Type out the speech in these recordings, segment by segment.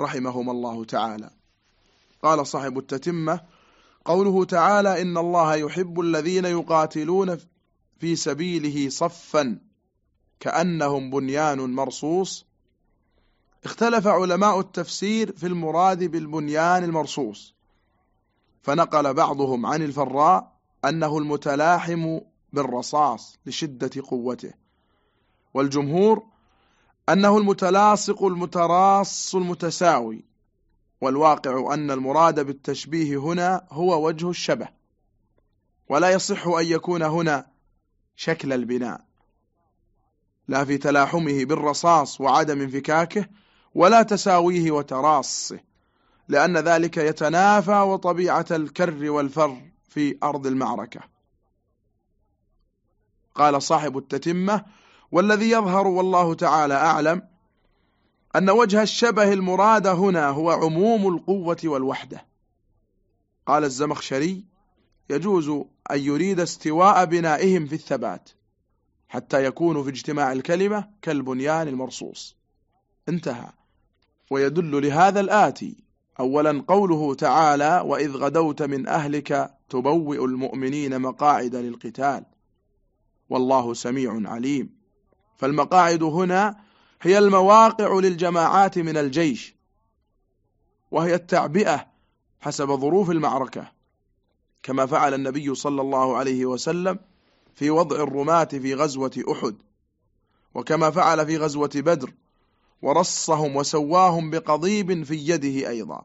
رحمهما الله تعالى. قال صاحب التتمة قوله تعالى إن الله يحب الذين يقاتلون في سبيله صفا كأنهم بنيان مرصوص. اختلف علماء التفسير في المراد بالبنيان المرصوص. فنقل بعضهم عن الفراء أنه المتلاحم بالرصاص لشدة قوته. والجمهور أنه المتلاصق المتراص المتساوي والواقع أن المراد بالتشبيه هنا هو وجه الشبه ولا يصح أن يكون هنا شكل البناء لا في تلاحمه بالرصاص وعدم انفكاكه ولا تساويه وتراصه لأن ذلك يتنافى وطبيعة الكر والفر في أرض المعركة. قال صاحب التتمة والذي يظهر والله تعالى أعلم أن وجه الشبه المراد هنا هو عموم القوة والوحدة. قال الزمخشري يجوز أن يريد استواء بنائهم في الثبات حتى يكونوا في اجتماع الكلمة كالبنيان المرصوص. انتهى. ويدل لهذا الآتي. أولا قوله تعالى وإذ غدوت من أهلك تبوئ المؤمنين مقاعد للقتال والله سميع عليم. فالمقاعد هنا هي المواقع للجماعات من الجيش وهي التعبئة حسب ظروف المعركة كما فعل النبي صلى الله عليه وسلم في وضع الرماة في غزوة أحد وكما فعل في غزوة بدر ورصهم وسواهم بقضيب في يده أيضا.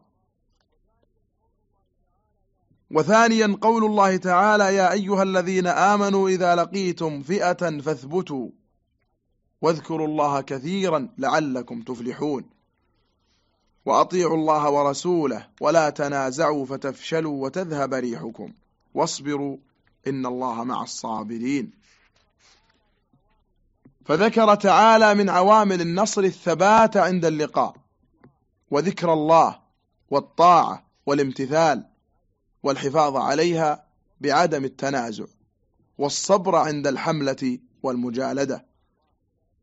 وثانيا قول الله تعالى يا أيها الذين آمنوا إذا لقيتم فئة فاثبتوا واذكروا الله كثيرا لعلكم تفلحون. وأطيعوا الله ورسوله ولا تنازعوا فتفشلوا وتذهب ريحكم. واصبروا إن الله مع الصابرين. فذكر تعالى من عوامل النصر الثبات عند اللقاء وذكر الله والطاعة والامتثال والحفاظ عليها بعدم التنازع والصبر عند الحملة والمجالدة.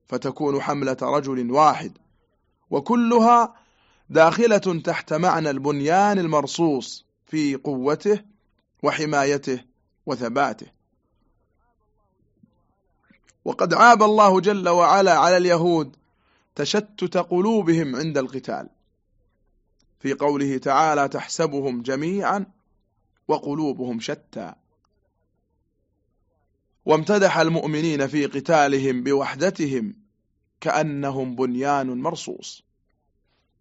فتكون حملة رجل واحد. وكلها داخلة تحت معنى البنيان المرصوص في قوته وحمايته وثباته. وقد عاب الله جل وعلا على اليهود تشتت قلوبهم عند القتال. في قوله تعالى تحسبهم جميعا وقلوبهم شتى. وامتدح المؤمنين في قتالهم بوحدتهم كأنهم بنيان مرصوص.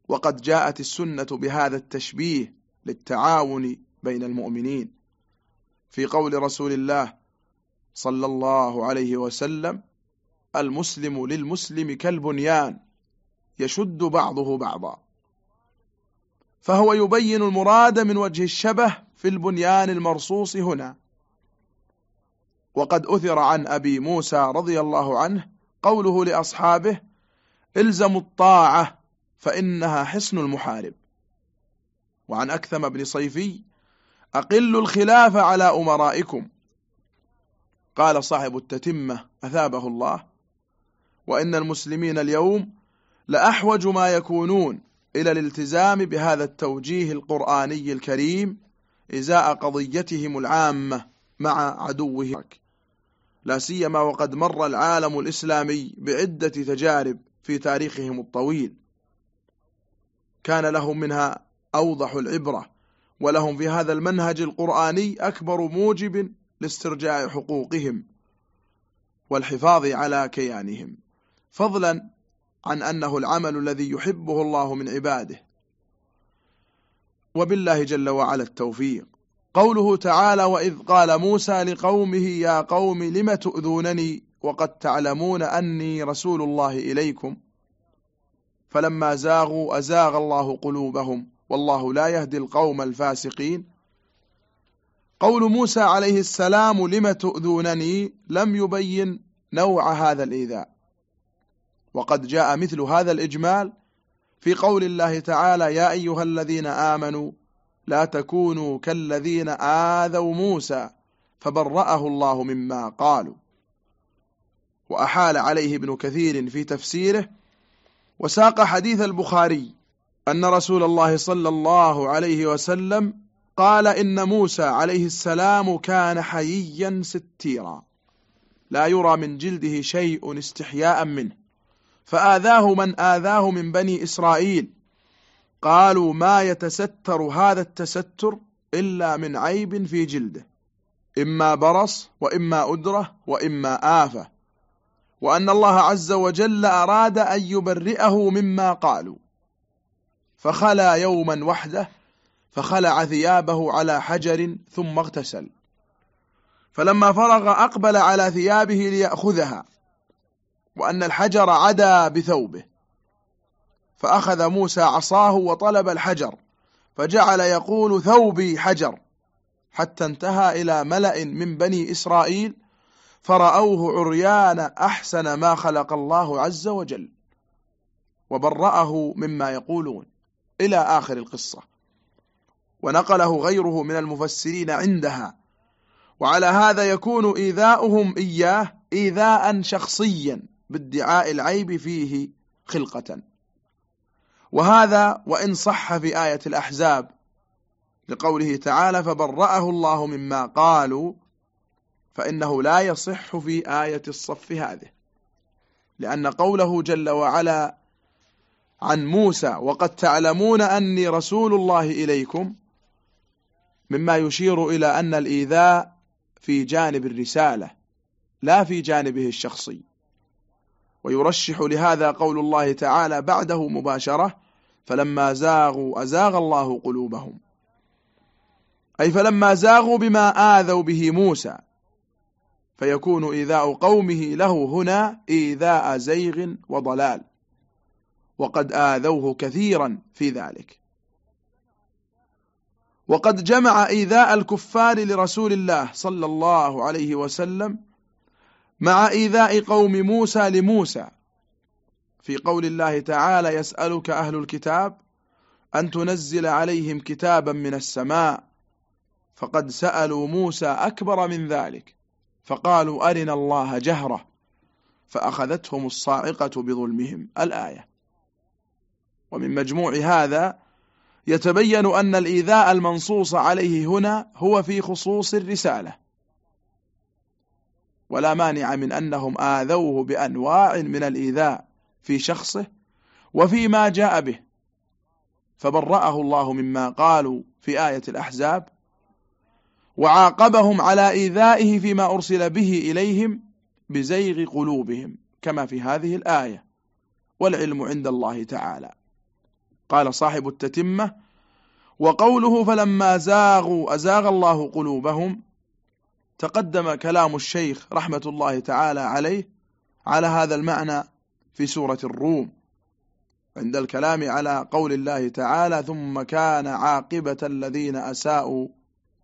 وقد جاءت السنة بهذا التشبيه للتعاون بين المؤمنين. في قول رسول الله صلى الله عليه وسلم المسلم للمسلم كالبنيان يشد بعضه بعضا. فهو يبين المراد من وجه الشبه في البنيان المرصوص هنا. وقد أثر عن أبي موسى رضي الله عنه قوله لأصحابه الزموا الطاعة فإنها حسن المحارب. وعن أكثم بن صيفي أقلوا الخلاف على أمرائكم. قال صاحب التتمة أثابه الله وإن المسلمين اليوم لأحوج ما يكونون إلى الالتزام بهذا التوجيه القرآني الكريم إزاء قضيتهم العامة مع عدوه لا سيما وقد مر العالم الإسلامي بعدة تجارب في تاريخهم الطويل. كان لهم منها أوضح العبرة ولهم في هذا المنهج القرآني أكبر موجب لاسترجاع حقوقهم والحفاظ على كيانهم. فضلا عن أنه العمل الذي يحبه الله من عباده. وبالله جل وعلا التوفيق. قوله تعالى وإذ قال موسى لقومه يا قوم لم تؤذونني وقد تعلمون أني رسول الله إليكم؟ فلما زاغوا أزاغ الله قلوبهم والله لا يهدي القوم الفاسقين. قول موسى عليه السلام لم تؤذونني لم يبين نوع هذا الإيذاء. وقد جاء مثل هذا الإجمال في قول الله تعالى يا أيها الذين آمنوا لا تكونوا كالذين آذوا موسى فبرأه الله مما قالوا. وأحال عليه ابن كثير في تفسيره وساق حديث البخاري أن رسول الله صلى الله عليه وسلم قال إن موسى عليه السلام كان حييا ستيرا لا يرى من جلده شيء استحياء منه فآذاه من آذاه من بني إسرائيل قالوا ما يتستر هذا التستر إلا من عيب في جلده إما برص وإما أدرة وإما آفة وأن الله عز وجل أراد أن يبرئه مما قالوا فخلى يوما وحده فخلع ثيابه على حجر ثم اغتسل فلما فرغ أقبل على ثيابه ليأخذها وأن الحجر عدا بثوبه. فأخذ موسى عصاه وطلب الحجر فجعل يقول ثوبي حجر حتى انتهى إلى ملأ من بني إسرائيل فرأوه عريان أحسن ما خلق الله عز وجل وبرأه مما يقولون. إلى آخر القصة. ونقله غيره من المفسرين عندها. وعلى هذا يكون إيذاؤهم إياه إيذاء شخصيا بادعاء العيب فيه خلقة. وهذا وإن صح في آية الأحزاب لقوله تعالى فبرأه الله مما قالوا فإنه لا يصح في آية الصف هذه لأن قوله جل وعلا عن موسى وقد تعلمون أني رسول الله إليكم مما يشير إلى أن الإيذاء في جانب الرسالة لا في جانبه الشخصي ويرشح لهذا قول الله تعالى بعده مباشرة فلما زاغوا أزاغ الله قلوبهم. أي فلما زاغوا بما آذوا به موسى فيكون إيذاء قومه له هنا إيذاء زيغ وضلال وقد آذوه كثيرا في ذلك. وقد جمع إيذاء الكفار لرسول الله صلى الله عليه وسلم مع إيذاء قوم موسى لموسى في قول الله تعالى يسألك أهل الكتاب أن تنزل عليهم كتابا من السماء. فقد سألوا موسى أكبر من ذلك فقالوا أرنا الله جهرة. فأخذتهم الصاعقة بظلمهم الآية. ومن مجموع هذا يتبين أن الإيذاء المنصوص عليه هنا هو في خصوص الرسالة. ولا مانع من أنهم آذوه بأنواع من الإيذاء. في شخصه وفيما جاء به. فبرأه الله مما قالوا في آية الأحزاب وعاقبهم على إيذائه فيما أرسل به إليهم بزيغ قلوبهم كما في هذه الآية والعلم عند الله تعالى. قال صاحب التتمة وقوله فلما زاغوا أزاغ الله قلوبهم تقدم كلام الشيخ رحمة الله تعالى عليه على هذا المعنى في سورة الروم عند الكلام على قول الله تعالى ثم كان عاقبة الذين أساءوا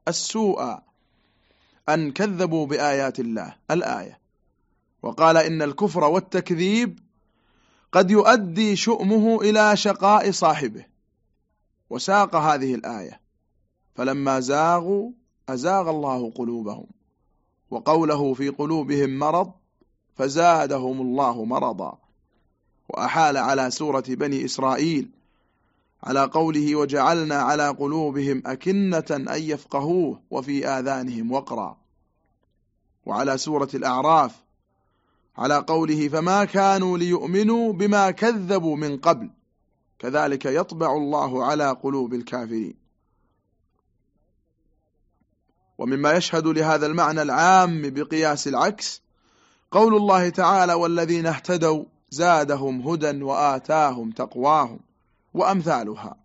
السوء أن كذبوا بآيات الله الآية. وقال إن الكفر والتكذيب قد يؤدي شؤمه إلى شقاء صاحبه. وساق هذه الآية. فلما زاغوا أزاغ الله قلوبهم وقوله في قلوبهم مرض فزادهم الله مرضا. وأحال على سورة بني إسرائيل على قوله وجعلنا على قلوبهم أكنة أن يفقهوه وفي آذانهم وقرا. وعلى سورة الأعراف على قوله فما كانوا ليؤمنوا بما كذبوا من قبل كذلك يطبع الله على قلوب الكافرين. ومما يشهد لهذا المعنى العام بقياس العكس قول الله تعالى والذين اهتدوا زادهم هدى وآتاهم تقواهم وأمثالها.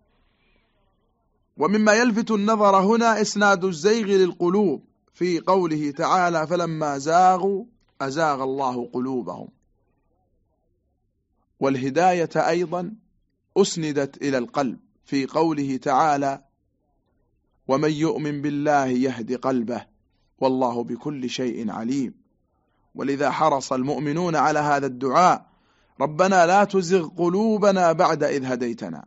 ومما يلفت النظر هنا إسناد الزيغ للقلوب في قوله تعالى فلما زاغوا أزاغ الله قلوبهم والهداية أيضا أسندت إلى القلب في قوله تعالى ومن يؤمن بالله يهدي قلبه والله بكل شيء عليم ولذا حرص المؤمنون على هذا الدعاء ربنا لا تزغ قلوبنا بعد إذ هديتنا.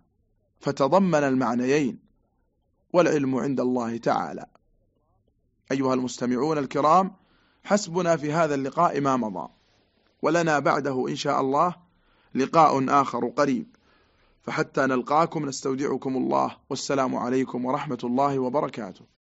فتضمن المعنيين. والعلم عند الله تعالى. أيها المستمعون الكرام حسبنا في هذا اللقاء ما مضى. ولنا بعده إن شاء الله لقاء آخر قريب. فحتى نلقاكم نستودعكم الله. والسلام عليكم ورحمة الله وبركاته.